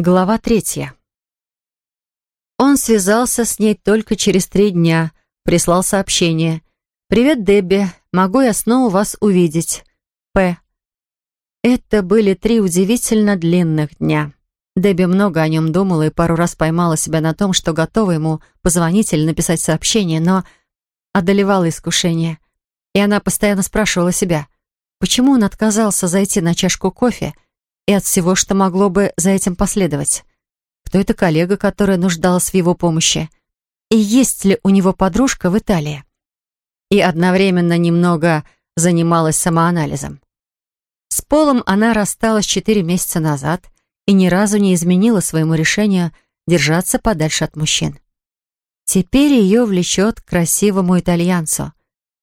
Глава третья. Он связался с ней только через три дня, прислал сообщение. «Привет, Дебби. Могу я снова вас увидеть? П». Это были три удивительно длинных дня. Дебби много о нем думала и пару раз поймала себя на том, что готова ему позвонить или написать сообщение, но одолевало искушение. И она постоянно спрашивала себя, почему он отказался зайти на чашку кофе, и от всего, что могло бы за этим последовать. Кто это коллега, которая нуждалась в его помощи? И есть ли у него подружка в Италии? И одновременно немного занималась самоанализом. С Полом она рассталась четыре месяца назад и ни разу не изменила своему решению держаться подальше от мужчин. Теперь ее влечет к красивому итальянцу.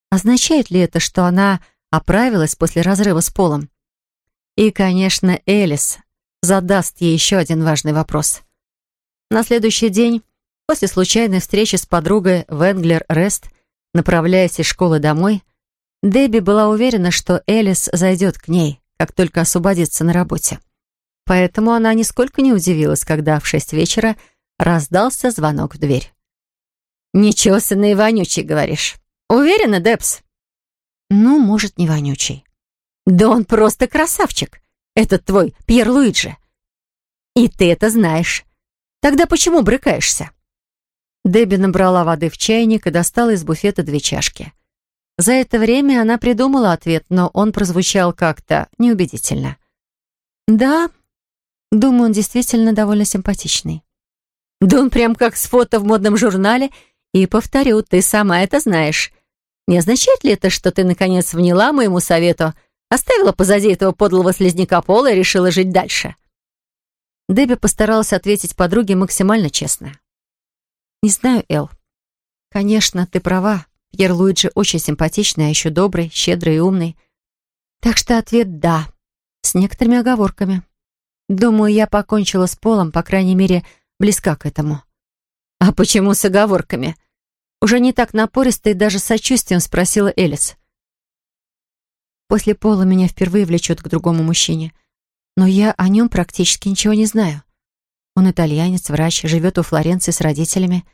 Означает ли это, что она оправилась после разрыва с Полом? И, конечно, Элис задаст ей еще один важный вопрос. На следующий день, после случайной встречи с подругой Венглер Рест, направляясь из школы домой, Дебби была уверена, что Элис зайдет к ней, как только освободится на работе. Поэтому она нисколько не удивилась, когда в шесть вечера раздался звонок в дверь. «Ничего себе вонючий, говоришь. Уверена, Дебс?» «Ну, может, не вонючий. Да он просто красавчик, этот твой Пьер Луиджи. И ты это знаешь. Тогда почему брыкаешься?» Дебби набрала воды в чайник и достала из буфета две чашки. За это время она придумала ответ, но он прозвучал как-то неубедительно. «Да, думаю, он действительно довольно симпатичный». «Да он прям как с фото в модном журнале. И, повторю, ты сама это знаешь. Не означает ли это, что ты, наконец, вняла моему совету — Оставила позади этого подлого слизняка пола и решила жить дальше. Дебби постаралась ответить подруге максимально честно. «Не знаю, Эл. Конечно, ты права. Пьер Луиджи очень симпатичный, а еще добрый, щедрый и умный. Так что ответ «да», с некоторыми оговорками. Думаю, я покончила с полом, по крайней мере, близка к этому». «А почему с оговорками?» Уже не так напористо и даже сочувствием спросила Элис. После пола меня впервые влечет к другому мужчине. Но я о нем практически ничего не знаю. Он итальянец, врач, живет у Флоренции с родителями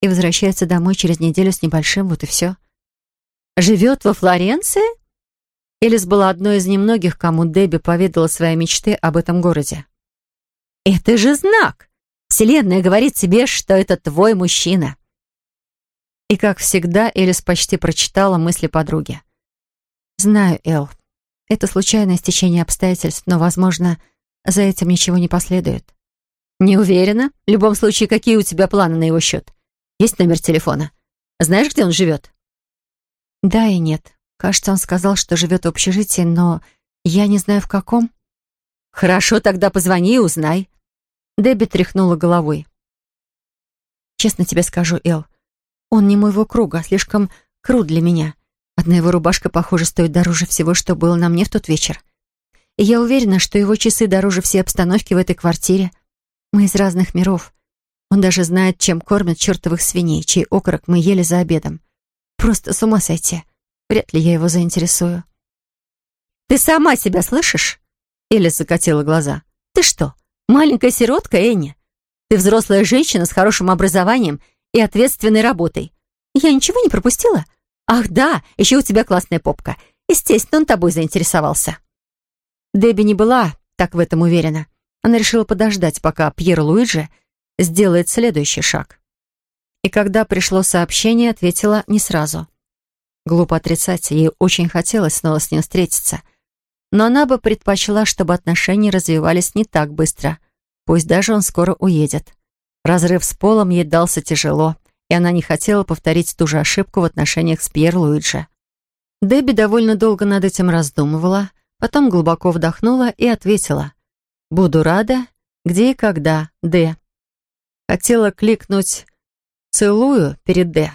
и возвращается домой через неделю с небольшим, вот и все. «Живет во Флоренции?» Элис была одной из немногих, кому Дебби поведала свои мечты об этом городе. «Это же знак! Вселенная говорит тебе, что это твой мужчина!» И, как всегда, Элис почти прочитала мысли подруги. «Знаю, Эл. Это случайное стечение обстоятельств, но, возможно, за этим ничего не последует». «Не уверена. В любом случае, какие у тебя планы на его счет? Есть номер телефона? Знаешь, где он живет?» «Да и нет. Кажется, он сказал, что живет в общежитии, но я не знаю, в каком». «Хорошо, тогда позвони и узнай». Дебби тряхнула головой. «Честно тебе скажу, Эл, он не моего круга, слишком крут для меня. Одна его рубашка, похоже, стоит дороже всего, что было на мне в тот вечер. И я уверена, что его часы дороже всей обстановки в этой квартире. Мы из разных миров. Он даже знает, чем кормят чертовых свиней, чей окорок мы ели за обедом. Просто с ума сойти. Вряд ли я его заинтересую. «Ты сама себя слышишь?» Эля закатила глаза. «Ты что, маленькая сиротка, Энни? Ты взрослая женщина с хорошим образованием и ответственной работой. Я ничего не пропустила?» «Ах да, еще у тебя классная попка. Естественно, он тобой заинтересовался». Дебби не была так в этом уверена. Она решила подождать, пока Пьер Луиджи сделает следующий шаг. И когда пришло сообщение, ответила не сразу. Глупо отрицать, ей очень хотелось снова с ним встретиться. Но она бы предпочла, чтобы отношения развивались не так быстро. Пусть даже он скоро уедет. Разрыв с Полом ей дался тяжело, и она не хотела повторить ту же ошибку в отношениях с Пьер Луиджи. Дебби довольно долго над этим раздумывала, потом глубоко вдохнула и ответила. «Буду рада, где и когда, Д». Хотела кликнуть «целую» перед «Д»,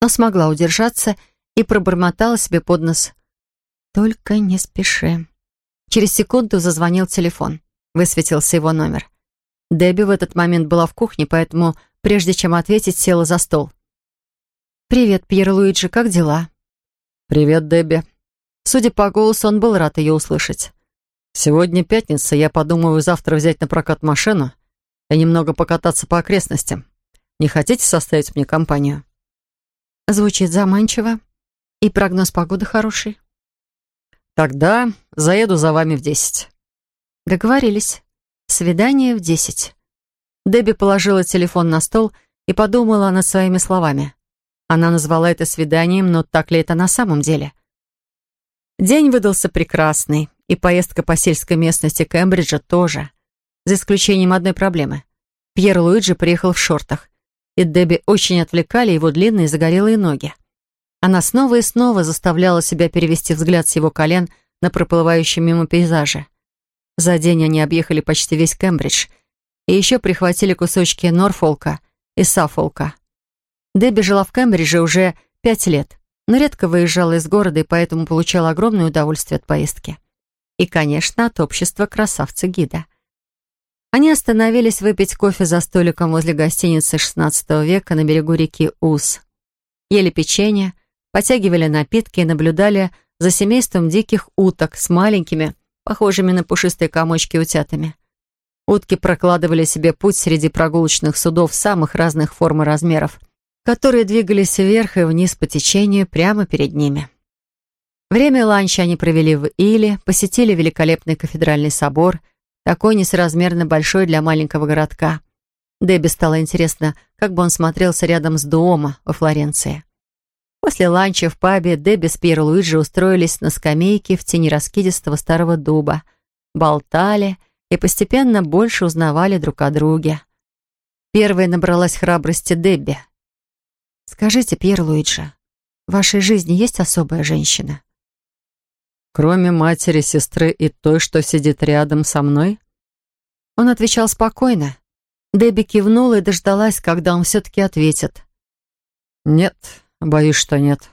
но смогла удержаться и пробормотала себе под нос. «Только не спеши». Через секунду зазвонил телефон. Высветился его номер. Дебби в этот момент была в кухне, поэтому прежде чем ответить, села за стол. «Привет, Пьер Луиджи, как дела?» «Привет, Дебби». Судя по голосу, он был рад ее услышать. «Сегодня пятница, я подумаю завтра взять на прокат машину и немного покататься по окрестностям. Не хотите составить мне компанию?» Звучит заманчиво. И прогноз погоды хороший. «Тогда заеду за вами в десять». Договорились. Свидание в десять. Дебби положила телефон на стол и подумала над своими словами. Она назвала это свиданием, но так ли это на самом деле? День выдался прекрасный, и поездка по сельской местности Кембриджа тоже, за исключением одной проблемы. Пьер Луиджи приехал в шортах, и Дебби очень отвлекали его длинные загорелые ноги. Она снова и снова заставляла себя перевести взгляд с его колен на проплывающие мимо пейзажи. За день они объехали почти весь Кембридж и еще прихватили кусочки Норфолка и Саффолка. Дебби жила в Кембридже уже пять лет, но редко выезжала из города и поэтому получала огромное удовольствие от поездки. И, конечно, от общества красавца-гида. Они остановились выпить кофе за столиком возле гостиницы XVI века на берегу реки Ус. Ели печенье, потягивали напитки и наблюдали за семейством диких уток с маленькими, похожими на пушистые комочки утятами. Утки прокладывали себе путь среди прогулочных судов самых разных форм и размеров, которые двигались вверх и вниз по течению прямо перед ними. Время ланча они провели в Иле, посетили великолепный кафедральный собор, такой несоразмерно большой для маленького городка. Дебби стало интересно, как бы он смотрелся рядом с Дуомо во Флоренции. После ланча в пабе Дебби с Пьер Луиджи устроились на скамейке в тени раскидистого старого дуба, болтали и постепенно больше узнавали друг о друге. Первой набралась храбрости Дебби. «Скажите, Пьер Луиджи, в вашей жизни есть особая женщина?» «Кроме матери, сестры и той, что сидит рядом со мной?» Он отвечал спокойно. Дебби кивнула и дождалась, когда он все-таки ответит. «Нет, Боюсь, что нет.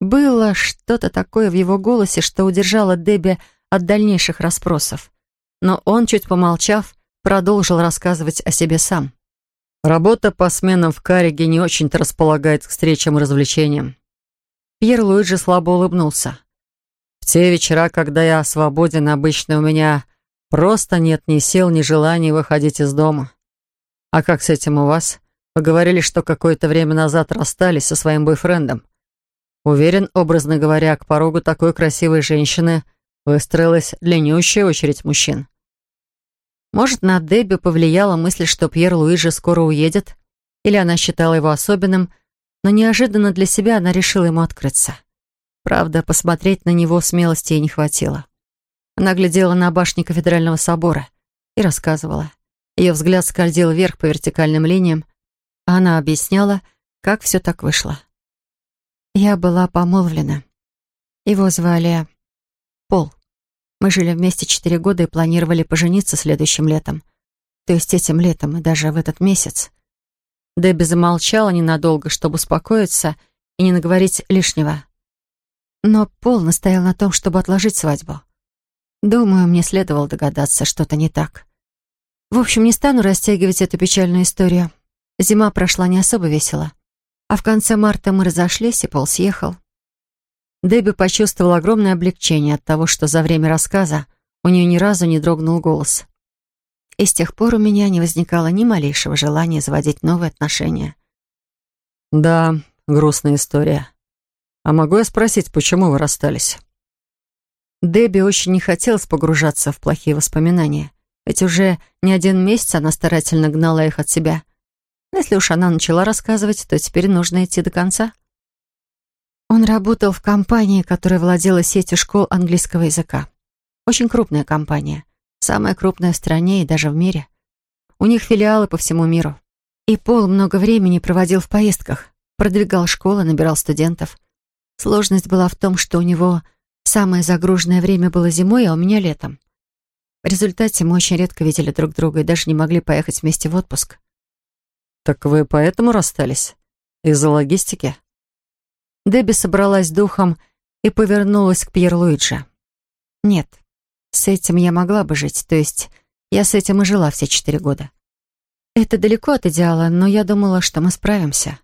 Было что-то такое в его голосе, что удержало Дебби от дальнейших расспросов. Но он, чуть помолчав, продолжил рассказывать о себе сам. Работа по сменам в Кариге не очень-то располагает к встречам и развлечениям. Пьер Луиджи слабо улыбнулся. В те вечера, когда я свободен, обычно у меня просто нет ни сил, ни желания выходить из дома. А как с этим у вас? Вы говорили, что какое-то время назад расстались со своим бойфрендом. Уверен, образно говоря, к порогу такой красивой женщины выстроилась длиннющая очередь мужчин. Может, на Дебби повлияла мысль, что Пьер Луиджи скоро уедет, или она считала его особенным, но неожиданно для себя она решила ему открыться. Правда, посмотреть на него смелости ей не хватило. Она глядела на башни кафедрального собора и рассказывала. Ее взгляд скользил вверх по вертикальным линиям, она объясняла, как все так вышло. Я была помолвлена. Его звали Пол. Мы жили вместе четыре года и планировали пожениться следующим летом. То есть этим летом и даже в этот месяц. Дебби замолчала ненадолго, чтобы успокоиться и не наговорить лишнего. Но Пол настоял на том, чтобы отложить свадьбу. Думаю, мне следовало догадаться, что-то не так. В общем, не стану растягивать эту печальную историю. Зима прошла не особо весело. А в конце марта мы разошлись, и Пол съехал. Дебби почувствовала огромное облегчение от того, что за время рассказа у нее ни разу не дрогнул голос. И с тех пор у меня не возникало ни малейшего желания заводить новые отношения. «Да, грустная история. А могу я спросить, почему вы расстались?» Дебби очень не хотелось погружаться в плохие воспоминания, ведь уже не один месяц она старательно гнала их от себя. Но если уж она начала рассказывать, то теперь нужно идти до конца. Он работал в компании, которая владела сетью школ английского языка. Очень крупная компания. Самая крупная в стране и даже в мире. У них филиалы по всему миру. И Пол много времени проводил в поездках, продвигал школы, набирал студентов. Сложность была в том, что у него самое загруженное время было зимой, а у меня летом. В результате мы очень редко видели друг друга и даже не могли поехать вместе в отпуск. «Так вы поэтому расстались? Из-за логистики?» Дебби собралась духом и повернулась к Пьер Луиджи. «Нет, с этим я могла бы жить, то есть я с этим и жила все четыре года. Это далеко от идеала, но я думала, что мы справимся.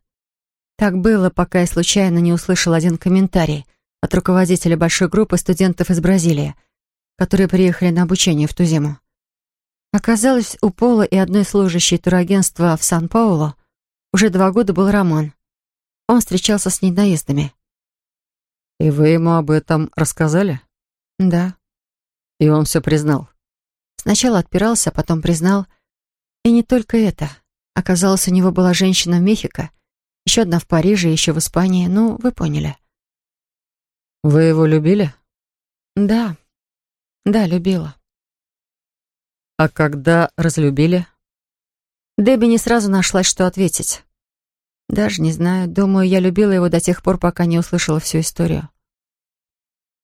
Так было, пока я случайно не услышал один комментарий от руководителя большой группы студентов из Бразилии, которые приехали на обучение в ту зиму. Оказалось, у Пола и одной служащей турагентства в Сан-Пауло уже два года был роман. Он встречался с ней наездами. «И вы ему об этом рассказали?» «Да». «И он все признал?» Сначала отпирался, а потом признал. И не только это. Оказалось, у него была женщина в Мехико, еще одна в Париже, еще в Испании. Ну, вы поняли. «Вы его любили?» «Да. Да, любила». «А когда разлюбили?» Дебби не сразу нашлась, что ответить. Даже не знаю. Думаю, я любила его до тех пор, пока не услышала всю историю.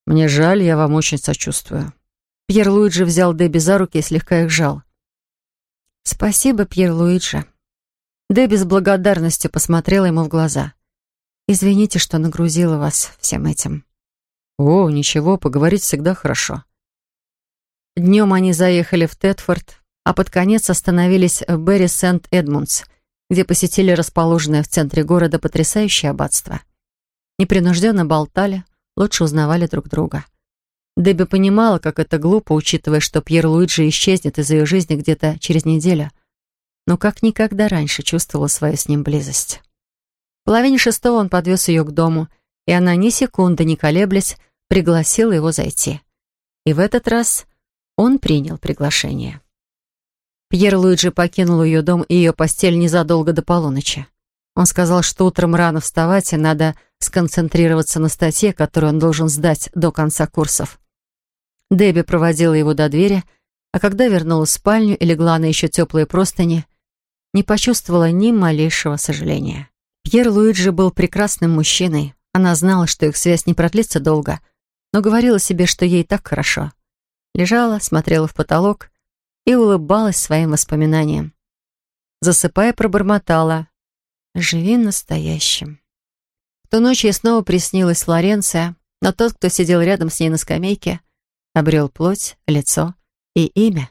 «Мне жаль, я вам очень сочувствую». Пьер Луиджи взял Дебби за руки и слегка их сжал. «Спасибо, Пьер Луиджи». Дебби с благодарностью посмотрела ему в глаза. «Извините, что нагрузила вас всем этим». «О, ничего, поговорить всегда хорошо». Днем они заехали в Тетфорд, а под конец остановились в Берри Сент-Эдмундс, где посетили расположенное в центре города потрясающее аббатство. Непринужденно болтали, лучше узнавали друг друга. Дебби понимала, как это глупо, учитывая, что Пьер Луиджи исчезнет из ее жизни где-то через неделю, но как никогда раньше чувствовала свою с ним близость. В половине шестого он подвез ее к дому, и она ни секунды не колеблясь пригласила его зайти. И в этот раз он принял приглашение. Пьер Луиджи покинул ее дом и ее постель незадолго до полуночи. Он сказал, что утром рано вставать и надо сконцентрироваться на статье, которую он должен сдать до конца курсов. Дебби проводила его до двери, а когда вернулась в спальню и легла на еще теплые простыни, не почувствовала ни малейшего сожаления. Пьер Луиджи был прекрасным мужчиной. Она знала, что их связь не продлится долго, но говорила себе, что ей так хорошо. Лежала, смотрела в потолок и улыбалась своим воспоминаниям. Засыпая, пробормотала «Живи настоящим». В ту ночь ей снова приснилась Флоренция, но тот, кто сидел рядом с ней на скамейке, обрел плоть, лицо и имя.